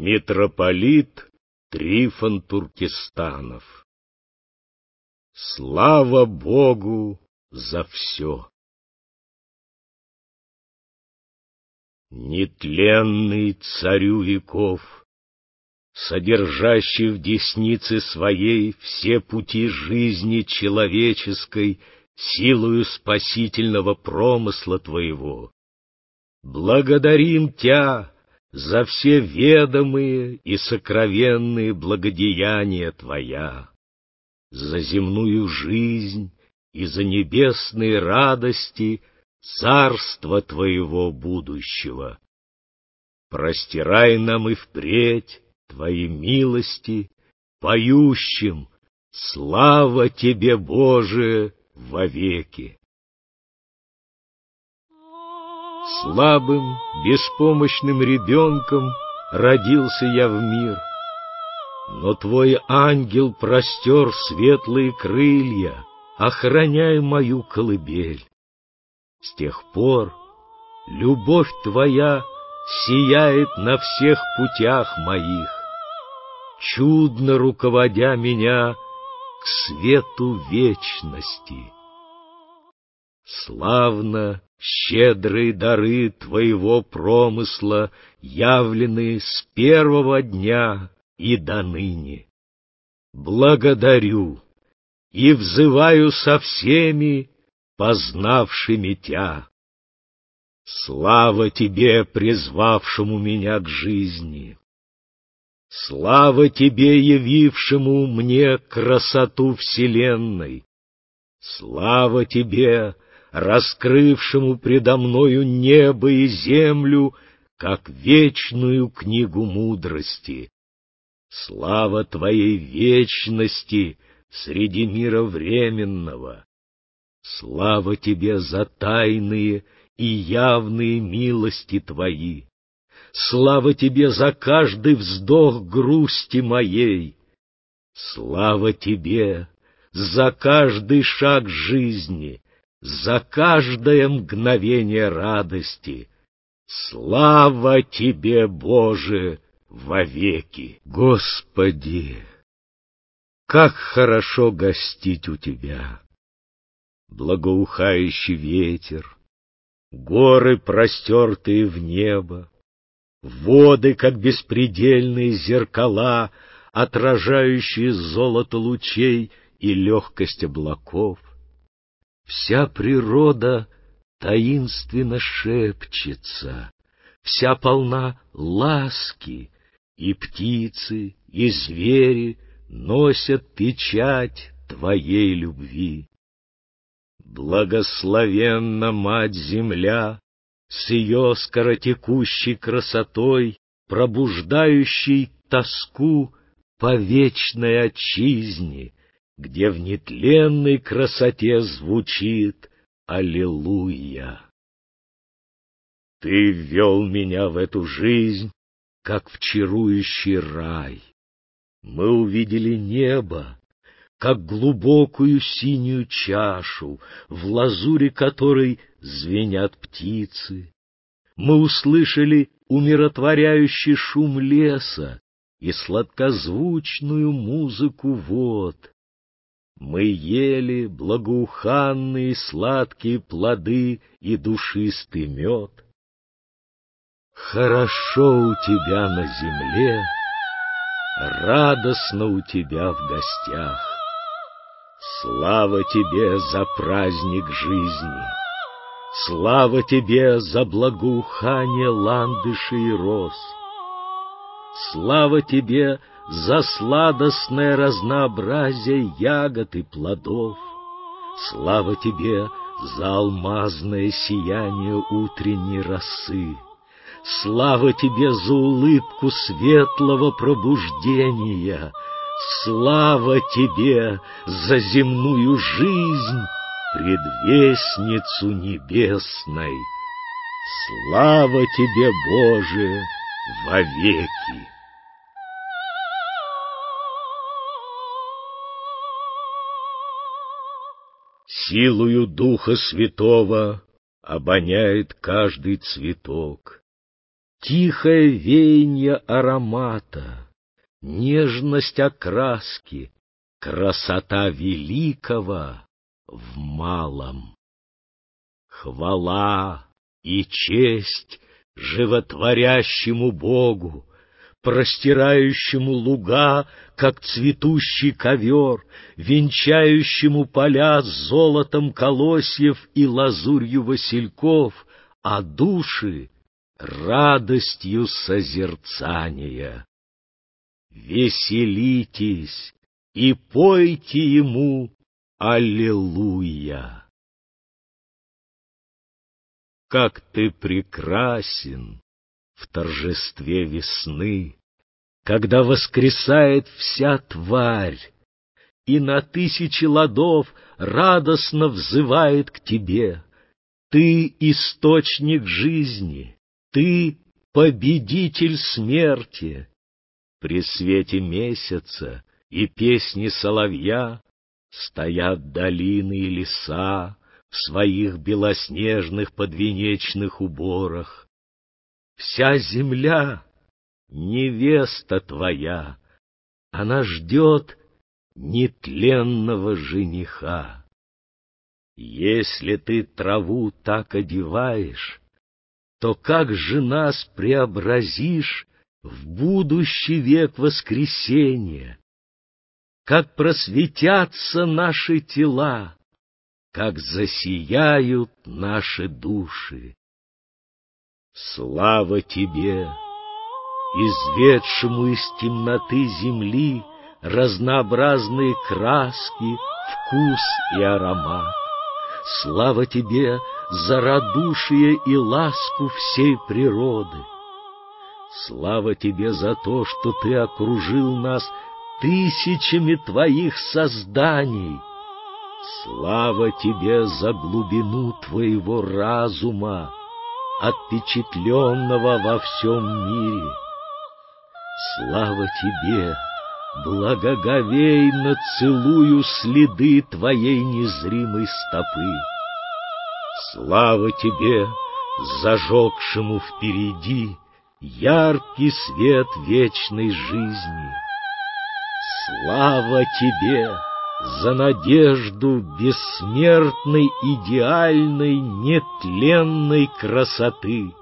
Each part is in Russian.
Митрополит Трифон Туркестанов. Слава Богу за все! Нетленный царю веков, Содержащий в деснице своей Все пути жизни человеческой Силою спасительного промысла Твоего, Благодарим Тя за все ведомые и сокровенные благодеяния Твоя, за земную жизнь и за небесные радости царства Твоего будущего. Простирай нам и впредь Твои милости, поющим «Слава Тебе, Боже, вовеки!» Слабым, беспомощным ребенком родился я в мир. Но твой ангел простер светлые крылья, охраняя мою колыбель. С тех пор любовь твоя сияет на всех путях моих, чудно руководя меня к свету вечности. Славно Щедрые дары твоего промысла явлены с первого дня и до ныне. Благодарю и взываю со всеми, познавшими Тя. Слава Тебе, призвавшему меня к жизни! Слава Тебе, явившему мне красоту вселенной! Слава Тебе, раскрывшему предо мною небо и землю, как вечную книгу мудрости. Слава Твоей вечности среди мира временного! Слава Тебе за тайные и явные милости Твои! Слава Тебе за каждый вздох грусти моей! Слава Тебе за каждый шаг жизни! За каждое мгновение радости. Слава Тебе, Боже, вовеки! Господи, как хорошо гостить у Тебя! Благоухающий ветер, горы, простертые в небо, воды, как беспредельные зеркала, отражающие золото лучей и легкость облаков, Вся природа таинственно шепчется, Вся полна ласки, и птицы, и звери Носят печать Твоей любви. Благословенна Мать-Земля С ее скоротекущей красотой, Пробуждающей тоску по вечной отчизне, где в нетленной красоте звучит «Аллилуйя». Ты ввел меня в эту жизнь, как в чарующий рай. Мы увидели небо, как глубокую синюю чашу, в лазуре которой звенят птицы. Мы услышали умиротворяющий шум леса и сладкозвучную музыку вод. Мы ели благоуханные сладкие плоды и душистый мед. Хорошо у тебя на земле, радостно у тебя в гостях. Слава тебе за праздник жизни, слава тебе за благоухание ландышей и роз. Слава тебе за сладостное разнообразие ягод и плодов. Слава тебе за алмазное сияние утренней росы. Слава тебе за улыбку светлого пробуждения. Слава тебе за земную жизнь, предвестницу небесной. Слава тебе, Боже, вовеки! Силою Духа Святого обоняет каждый цветок. тихое веяние аромата, нежность окраски, красота великого в малом. Хвала и честь животворящему Богу, простирающему луга, как цветущий ковер, венчающему поля с золотом колосьев и лазурью васильков, а души — радостью созерцания. Веселитесь и пойте ему Аллилуйя! Как ты прекрасен в торжестве весны, Когда воскресает вся тварь, И на тысячи ладов радостно взывает к тебе. Ты — источник жизни, ты — победитель смерти. При свете месяца и песни соловья Стоят долины и леса, в своих белоснежных подвенечных уборах. Вся земля — невеста твоя, она ждет нетленного жениха. Если ты траву так одеваешь, то как же нас преобразишь в будущий век воскресения? Как просветятся наши тела, как засияют наши души. Слава Тебе, изведшему из темноты земли разнообразные краски, вкус и аромат. Слава Тебе за радушие и ласку всей природы. Слава Тебе за то, что Ты окружил нас тысячами Твоих созданий — Слава тебе за глубину твоего разума, отпечатленного во всем мире. Слава тебе, благоговейно целую следы твоей незримой стопы. Слава тебе, зажегшему впереди яркий свет вечной жизни. Слава тебе! За надежду бессмертной, идеальной, нетленной красоты.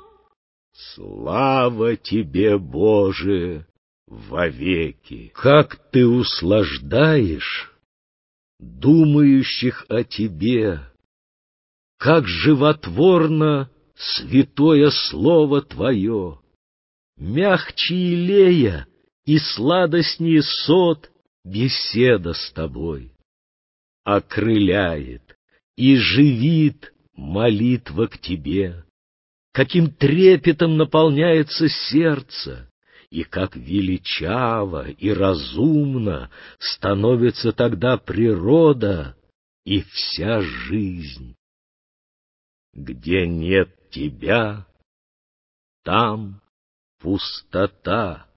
Слава тебе, Боже, вовеки! Как ты услаждаешь думающих о тебе! Как животворно святое слово твое! Мягче илея и сладостнее сот — беседа с тобой. Окрыляет и живит молитва к тебе, каким трепетом наполняется сердце, и как величаво и разумно становится тогда природа и вся жизнь. Где нет тебя, там пустота,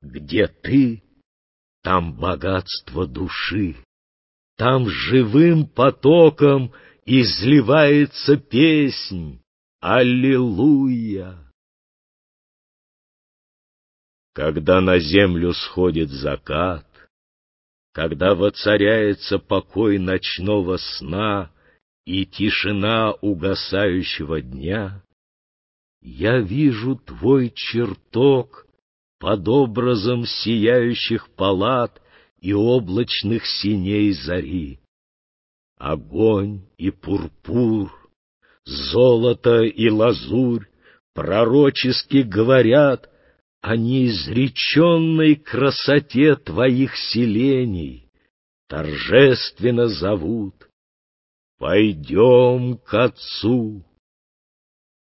где ты там богатство души, там живым потоком изливается песнь «Аллилуйя». Когда на землю сходит закат, когда воцаряется покой ночного сна и тишина угасающего дня, я вижу твой чертог под образом сияющих палат и облачных синей зари. Огонь и пурпур, золото и лазурь пророчески говорят о неизреченной красоте твоих селений, торжественно зовут «Пойдем к Отцу».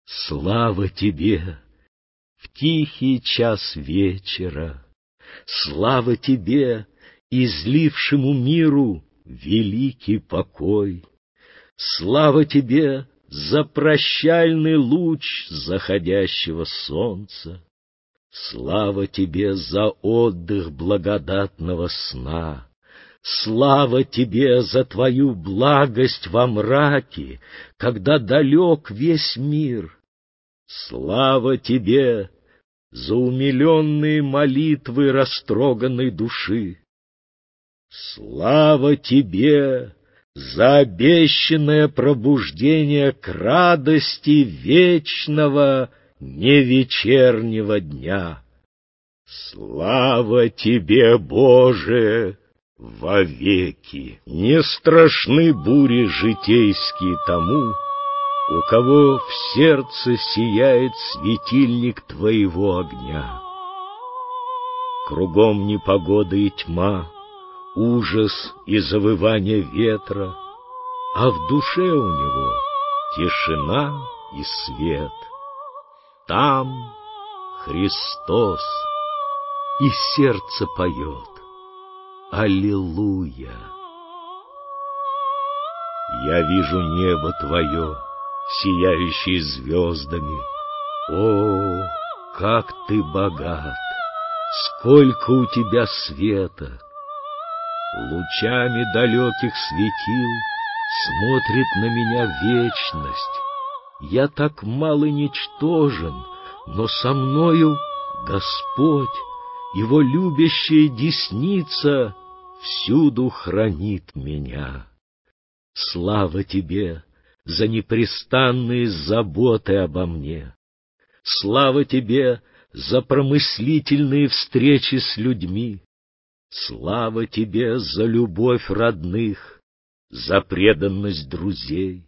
Слава тебе! Тихий час вечера. Слава тебе, излившему миру великий покой! Слава тебе за прощальный луч заходящего солнца! Слава тебе за отдых благодатного сна! Слава тебе за твою благость во мраке, когда далек весь мир! Слава тебе за умиленные молитвы растроганной души. Слава тебе за обещанное пробуждение к радости вечного невечернего дня. Слава тебе, Боже, вовеки! Не страшны бури житейские тому, у кого в сердце сияет светильник твоего огня. Кругом непогода и тьма, ужас и завывание ветра, а в душе у него тишина и свет. Там Христос, и сердце поет Аллилуйя. Я вижу небо твое, сияющее звездами. О, как ты богат! Сколько у тебя света! Лучами далеких светил Смотрит на меня вечность. Я так мало ничтожен, но со мною Господь, Его любящая десница Всюду хранит меня. Слава Тебе за непрестанные заботы обо мне! Слава Тебе за промыслительные встречи с людьми! Слава тебе за любовь родных, за преданность друзей.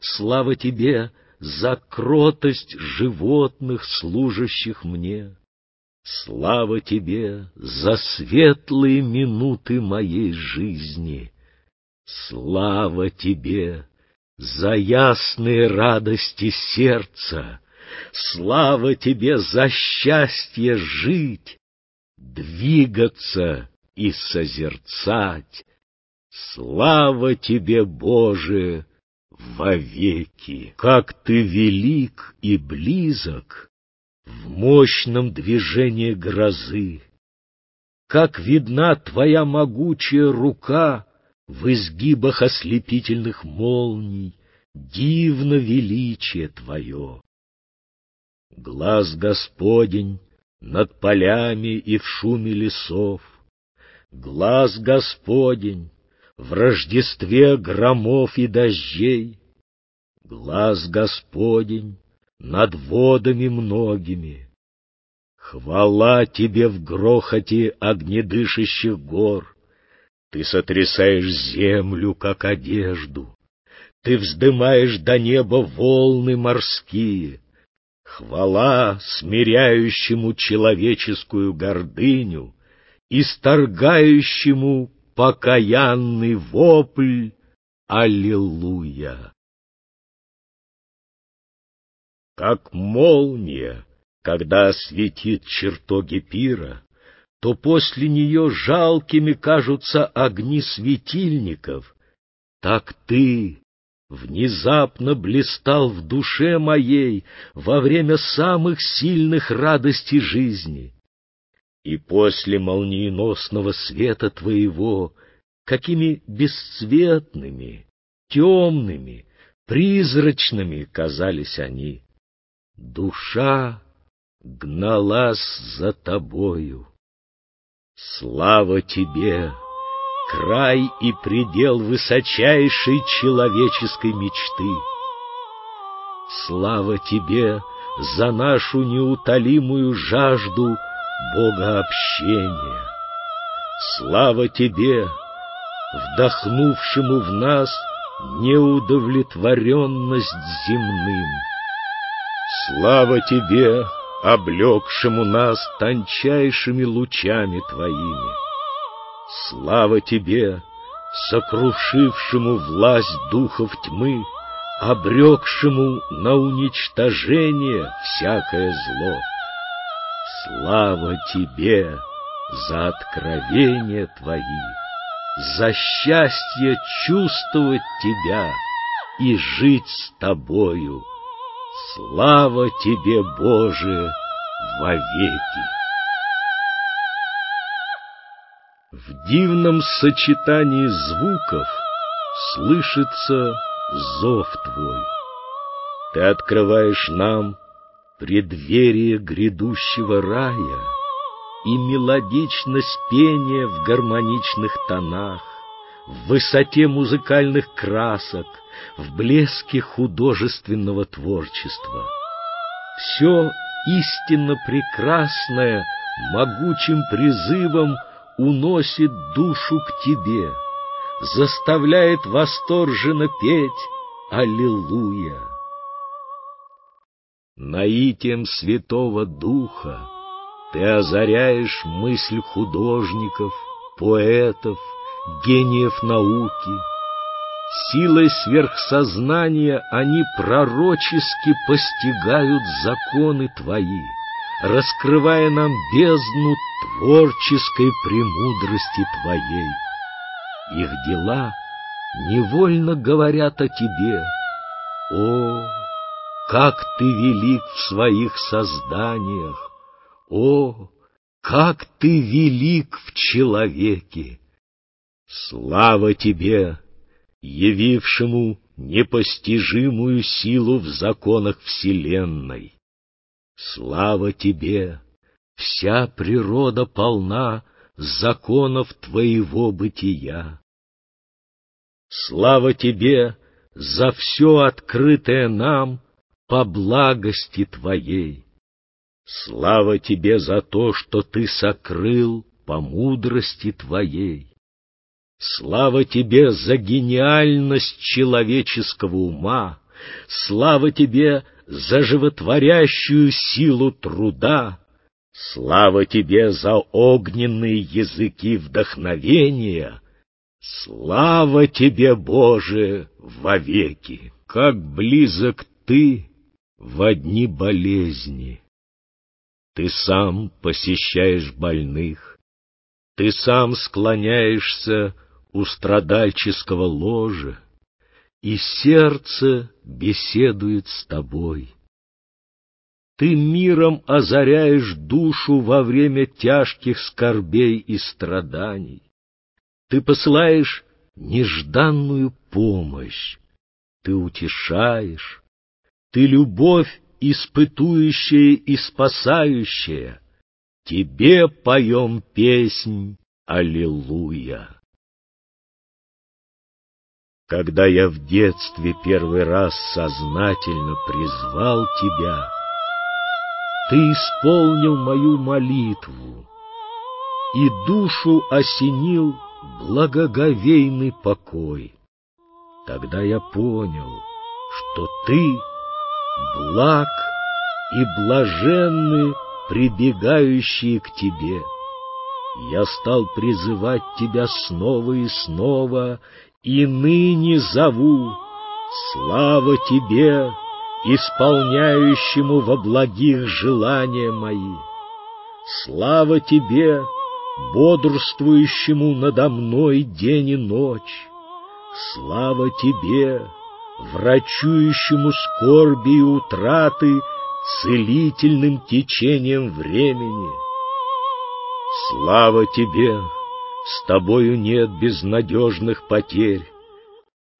Слава тебе за кротость животных, служащих мне. Слава тебе за светлые минуты моей жизни. Слава тебе за ясные радости сердца. Слава тебе за счастье жить, двигаться и созерцать. Слава тебе, Боже, вовеки! Как ты велик и близок в мощном движении грозы! Как видна твоя могучая рука в изгибах ослепительных молний, дивно величие твое! Глаз Господень над полями и в шуме лесов, Глаз Господень в Рождестве громов и дождей, Глаз Господень над водами многими. Хвала тебе в грохоте огнедышащих гор, Ты сотрясаешь землю, как одежду, Ты вздымаешь до неба волны морские, Хвала смиряющему человеческую гордыню, Исторгающему покаянный вопль. Аллилуйя. Как молния, когда осветит чертоги пира, то после нее жалкими кажутся огни светильников, так ты, внезапно блистал в душе моей во время самых сильных радостей жизни. И после молниеносного света твоего, какими бесцветными, темными, призрачными казались они, душа гналась за тобою. Слава тебе! край и предел высочайшей человеческой мечты. Слава Тебе за нашу неутолимую жажду богообщения. Слава Тебе, вдохнувшему в нас неудовлетворенность земным. Слава Тебе, облекшему нас тончайшими лучами Твоими. Слава тебе, сокрушившему власть духов тьмы, обрекшему на уничтожение всякое зло. Слава тебе за откровения твои, за счастье чувствовать тебя и жить с тобою. Слава тебе, Боже, вовеки! В дивном сочетании звуков слышится зов твой. Ты открываешь нам преддверие грядущего рая и мелодичность пения в гармоничных тонах, в высоте музыкальных красок, в блеске художественного творчества. Все истинно прекрасное могучим призывом уносит душу к тебе, заставляет восторженно петь «Аллилуйя». Наитием Святого Духа ты озаряешь мысль художников, поэтов, гениев науки. Силой сверхсознания они пророчески постигают законы Твои, раскрывая нам бездну творческой премудрости Твоей. Их дела невольно говорят о Тебе. О, как Ты велик в своих созданиях! О, как Ты велик в человеке! Слава Тебе, явившему непостижимую силу в законах Вселенной! Слава Тебе! Вся природа полна законов Твоего бытия. Слава Тебе за все открытое нам по благости Твоей. Слава Тебе за то, что Ты сокрыл по мудрости Твоей. Слава Тебе за гениальность человеческого ума, Слава Тебе за животворящую силу труда, Слава Тебе за огненные языки вдохновения, Слава Тебе, Боже, вовеки! Как близок Ты в одни болезни! Ты сам посещаешь больных, Ты сам склоняешься у страдальческого ложа, и сердце беседует с тобой. Ты миром озаряешь душу во время тяжких скорбей и страданий. Ты посылаешь нежданную помощь, ты утешаешь, ты любовь испытующая и спасающая. Тебе поем песнь Аллилуйя. Когда я в детстве первый раз сознательно призвал тебя, Ты исполнил мою молитву, И душу осенил благоговейный покой. Тогда я понял, что ты благ и блаженны прибегающие к тебе. Я стал призывать тебя снова и снова, и ныне зову, слава тебе, исполняющему во благих желания мои. Слава тебе, бодрствующему надо мной день и ночь. Слава тебе, врачующему скорби и утраты целительным течением времени. Слава тебе, с тобою нет безнадежных потерь.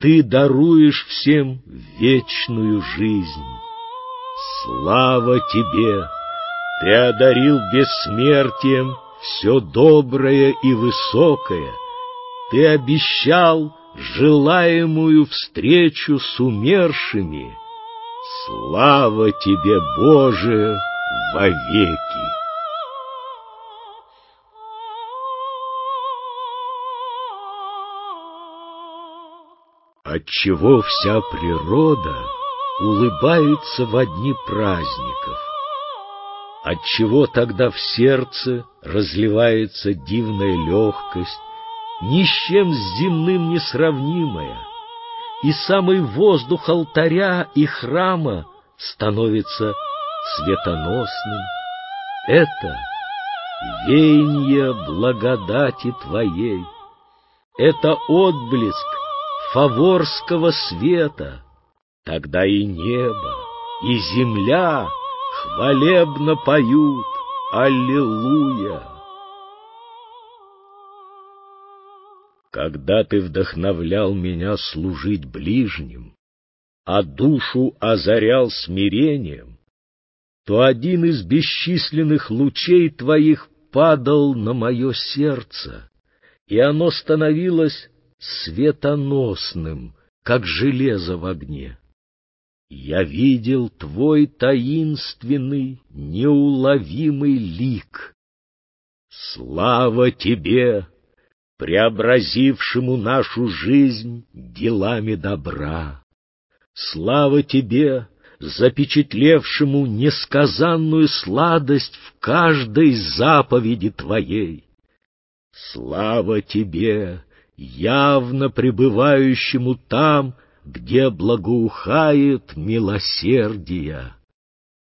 Ты даруешь всем вечную жизнь. Слава тебе! Ты одарил бессмертием все доброе и высокое. Ты обещал желаемую встречу с умершими. Слава тебе, Боже, вовеки! Отчего вся природа улыбается в одни праздников? Отчего тогда в сердце разливается дивная легкость, ни с чем с земным не сравнимая, и самый воздух алтаря и храма становится светоносным. Это веяние благодати Твоей, это отблеск фаворского света, тогда и небо, и земля хвалебно поют «Аллилуйя!» Когда ты вдохновлял меня служить ближним, а душу озарял смирением, то один из бесчисленных лучей Твоих падал на мое сердце, и оно становилось светоносным, как железо в огне. Я видел Твой таинственный, неуловимый лик. Слава Тебе, преобразившему нашу жизнь делами добра! Слава Тебе, запечатлевшему несказанную сладость в каждой заповеди Твоей! Слава Тебе, явно пребывающему там, где благоухает милосердие!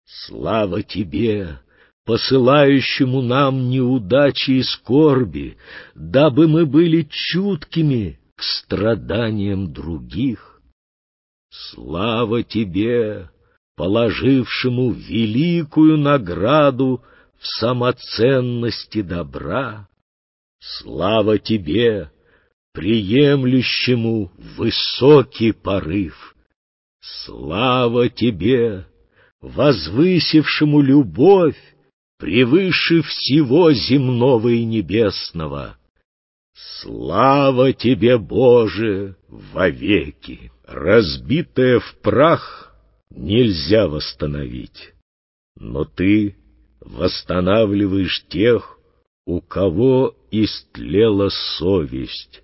Слава Тебе, посылающему нам неудачи и скорби, дабы мы были чуткими к страданиям других. Слава Тебе, положившему великую награду в самоценности добра! Слава Тебе, приемлющему высокий порыв! Слава Тебе, возвысившему любовь превыше всего земного и небесного. Слава Тебе, Боже, вовеки! Разбитое в прах нельзя восстановить, но Ты восстанавливаешь тех, у кого истлела совесть.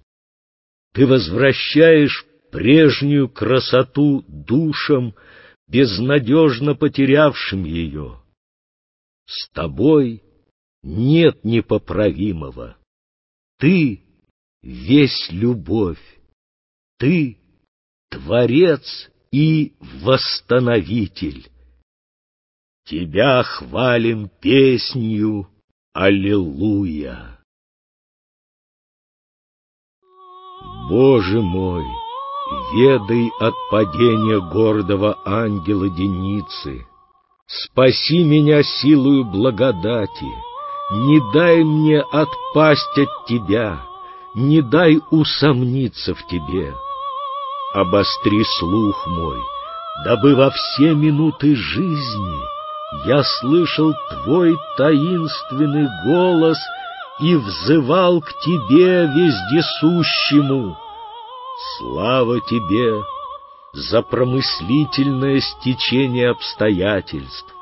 Ты возвращаешь прежнюю красоту душам, безнадежно потерявшим ее. С тобой нет непоправимого. Ты — весь любовь. Ты — Творец и Восстановитель. Тебя хвалим песнью Аллилуйя. Боже мой, ведай от падения гордого ангела Деницы, Спаси меня силою благодати, не дай мне отпасть от Тебя, не дай усомниться в Тебе. Обостри слух мой, дабы во все минуты жизни я слышал Твой таинственный голос и взывал к Тебе вездесущему. Слава Тебе! за промыслительное стечение обстоятельств.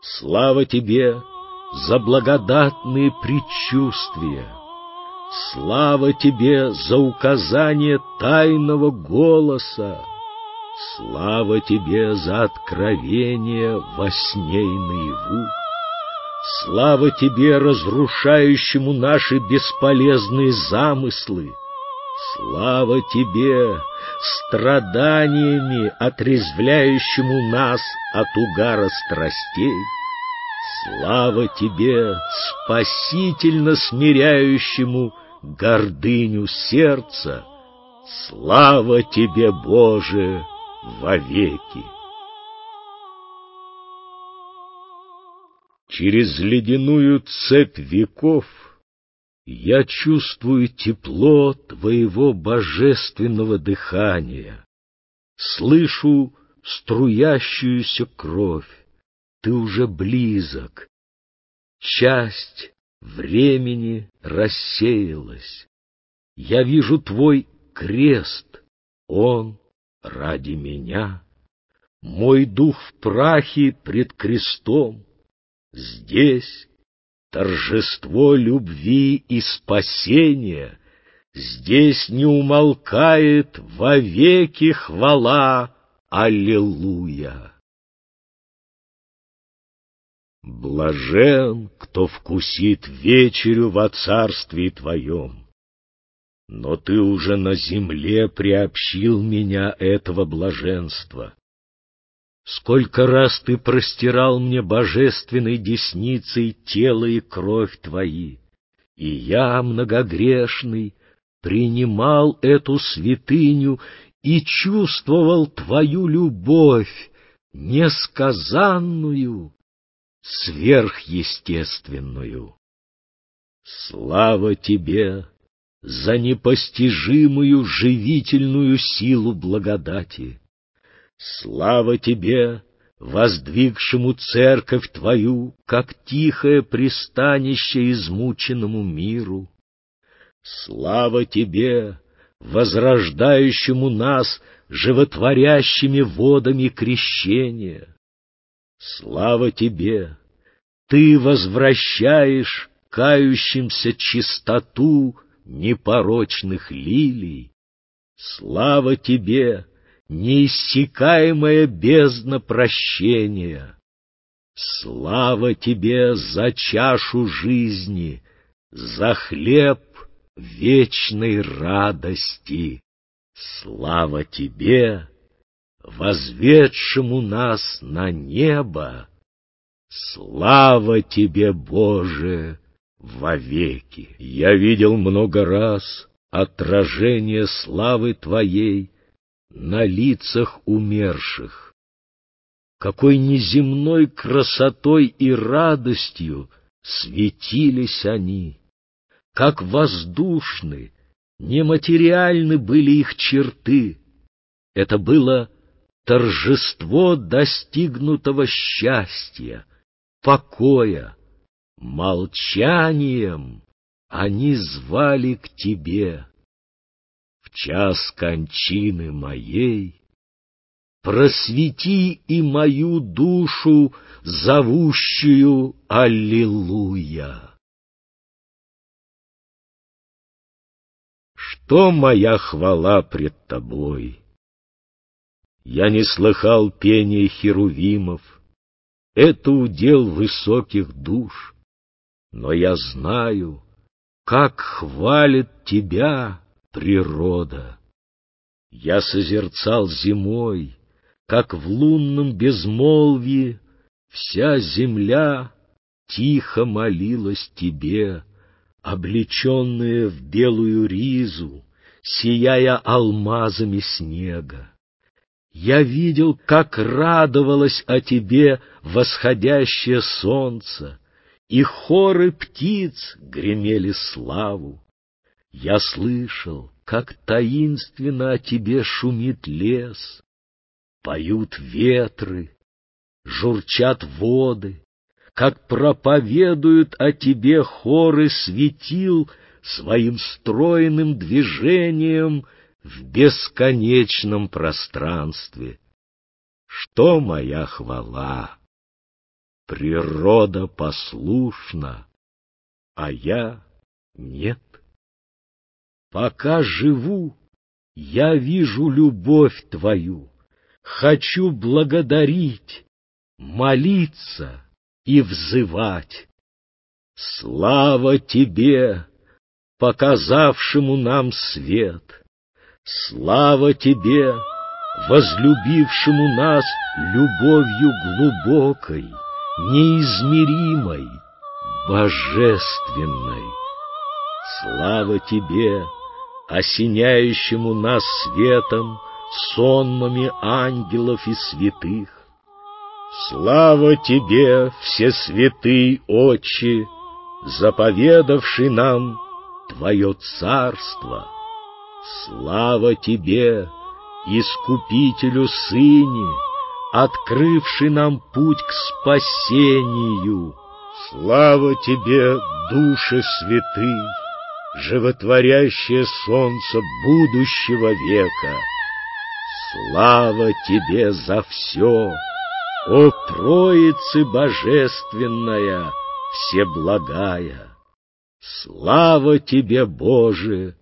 Слава Тебе за благодатные предчувствия. Слава Тебе за указание тайного голоса. Слава Тебе за откровение во сне и наяву. Слава Тебе, разрушающему наши бесполезные замыслы. Слава Тебе, страданиями, отрезвляющему нас от угара страстей. Слава Тебе, спасительно смиряющему гордыню сердца. Слава Тебе, Боже, вовеки! Через ледяную цепь веков я чувствую тепло Твоего божественного дыхания, Слышу струящуюся кровь, Ты уже близок. Часть времени рассеялась. Я вижу Твой крест, он ради меня. Мой дух в прахе пред крестом. Здесь торжество любви и спасения, Здесь не умолкает вовеки хвала Аллилуйя. Блажен, кто вкусит вечерю во царстве Твоем. Но Ты уже на земле приобщил меня этого блаженства. Сколько раз ты простирал мне божественной десницей тело и кровь твои, и я, многогрешный, принимал эту святыню и чувствовал твою любовь, несказанную, сверхъестественную. Слава тебе за непостижимую живительную силу благодати! Слава Тебе воздвигшему церковь Твою, как тихое пристанище измученному миру. Слава Тебе, возрождающему нас животворящими водами крещения! Слава Тебе! Ты возвращаешь кающимся чистоту непорочных лилий. Слава Тебе, неиссякаемая бездна прощения! Слава Тебе за чашу жизни, за хлеб вечной радости! Слава Тебе, возведшему нас на небо! Слава Тебе, Боже, вовеки! Я видел много раз отражение славы Твоей на лицах умерших. Какой неземной красотой и радостью светились они, как воздушны, нематериальны были их черты. Это было торжество достигнутого счастья, покоя, молчанием они звали к тебе час кончины моей, Просвети и мою душу, зовущую Аллилуйя. Что моя хвала пред тобой? Я не слыхал пения херувимов, Это удел высоких душ, Но я знаю, как хвалит тебя природа. Я созерцал зимой, как в лунном безмолвии Вся земля тихо молилась тебе, Облеченная в белую ризу, Сияя алмазами снега. Я видел, как радовалось о тебе восходящее солнце, И хоры птиц гремели славу. Я слышал, как таинственно о тебе шумит лес, Поют ветры, журчат воды, Как проповедуют о тебе хоры светил Своим стройным движением В бесконечном пространстве. Что моя хвала? Природа послушна, а я нет. Пока живу, я вижу любовь Твою, хочу благодарить, молиться и взывать. Слава Тебе, показавшему нам свет! Слава Тебе, возлюбившему нас любовью глубокой, неизмеримой, божественной! Слава Тебе, осеняющему нас светом, сонмами ангелов и святых. Слава Тебе, все святый Отче, заповедавший нам Твое царство. Слава Тебе, Искупителю Сыне, открывший нам путь к спасению. Слава Тебе, Душе Святый! Животворящее солнце будущего века. Слава тебе за все, о Троицы Божественная, Всеблагая! Слава тебе, Боже,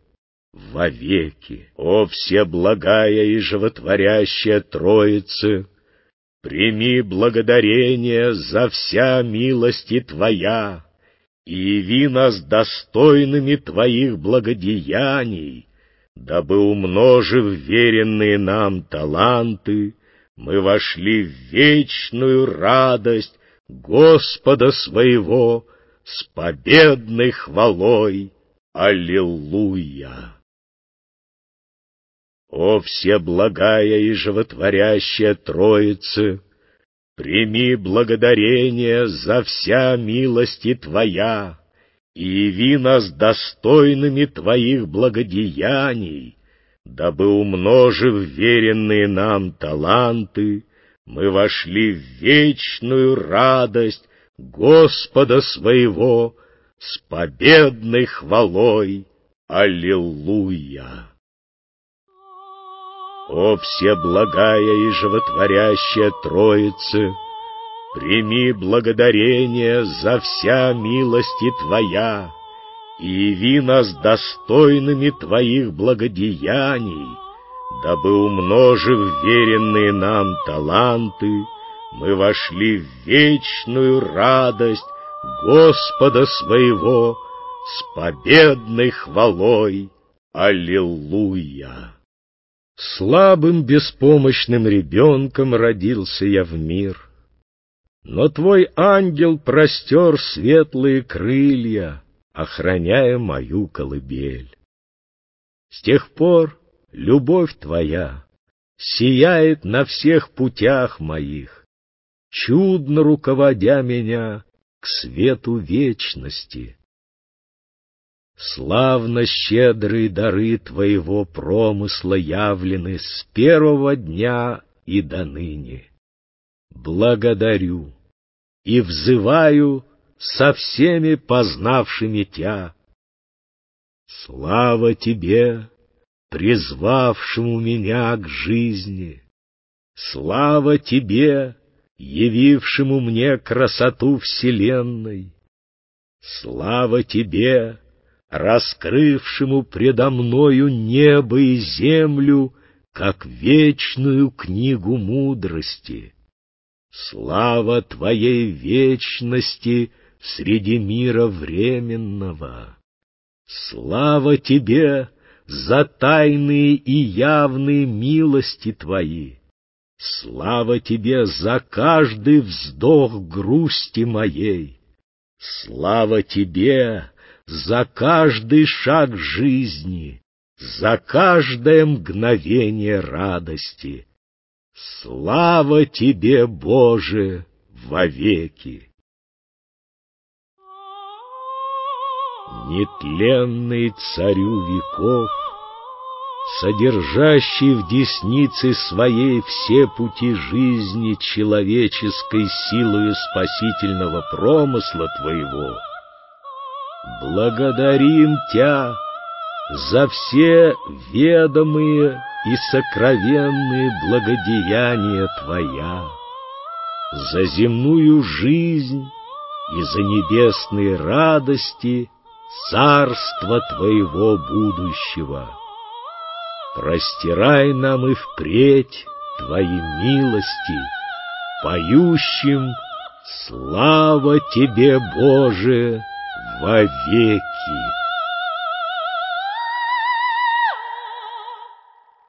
вовеки! О Всеблагая и животворящая Троица! Прими благодарение за вся милости Твоя, и яви нас достойными Твоих благодеяний, дабы, умножив веренные нам таланты, мы вошли в вечную радость Господа своего с победной хвалой. Аллилуйя! О, все благая и животворящая Троица! Прими благодарение за вся милости Твоя, и яви нас достойными Твоих благодеяний, дабы, умножив веренные нам таланты, мы вошли в вечную радость Господа своего с победной хвалой. Аллилуйя! О, все благая и животворящая Троица, Прими благодарение за вся милости Твоя, И яви нас достойными Твоих благодеяний, Дабы, умножив веренные нам таланты, Мы вошли в вечную радость Господа своего С победной хвалой. Аллилуйя! Слабым беспомощным ребенком родился я в мир, Но твой ангел простер светлые крылья, Охраняя мою колыбель. С тех пор любовь твоя Сияет на всех путях моих, Чудно руководя меня к свету вечности. Славно щедрые дары твоего промысла явлены с первого дня и до ныне. Благодарю и взываю со всеми познавшими Тя. Слава Тебе, призвавшему меня к жизни! Слава Тебе, явившему мне красоту вселенной! Слава Тебе, раскрывшему предо мною небо и землю, как вечную книгу мудрости. Слава Твоей вечности среди мира временного! Слава Тебе за тайные и явные милости Твои! Слава Тебе за каждый вздох грусти моей! Слава Тебе за каждый шаг жизни, за каждое мгновение радости. Слава Тебе, Боже, вовеки! Нетленный царю веков, Содержащий в деснице своей все пути жизни Человеческой силою спасительного промысла Твоего, Благодарим Тя за все ведомые и сокровенные благодеяния Твоя, за земную жизнь и за небесные радости Царства Твоего будущего. Простирай нам и впредь Твои милости, поющим «Слава Тебе, Боже!» Вовеки.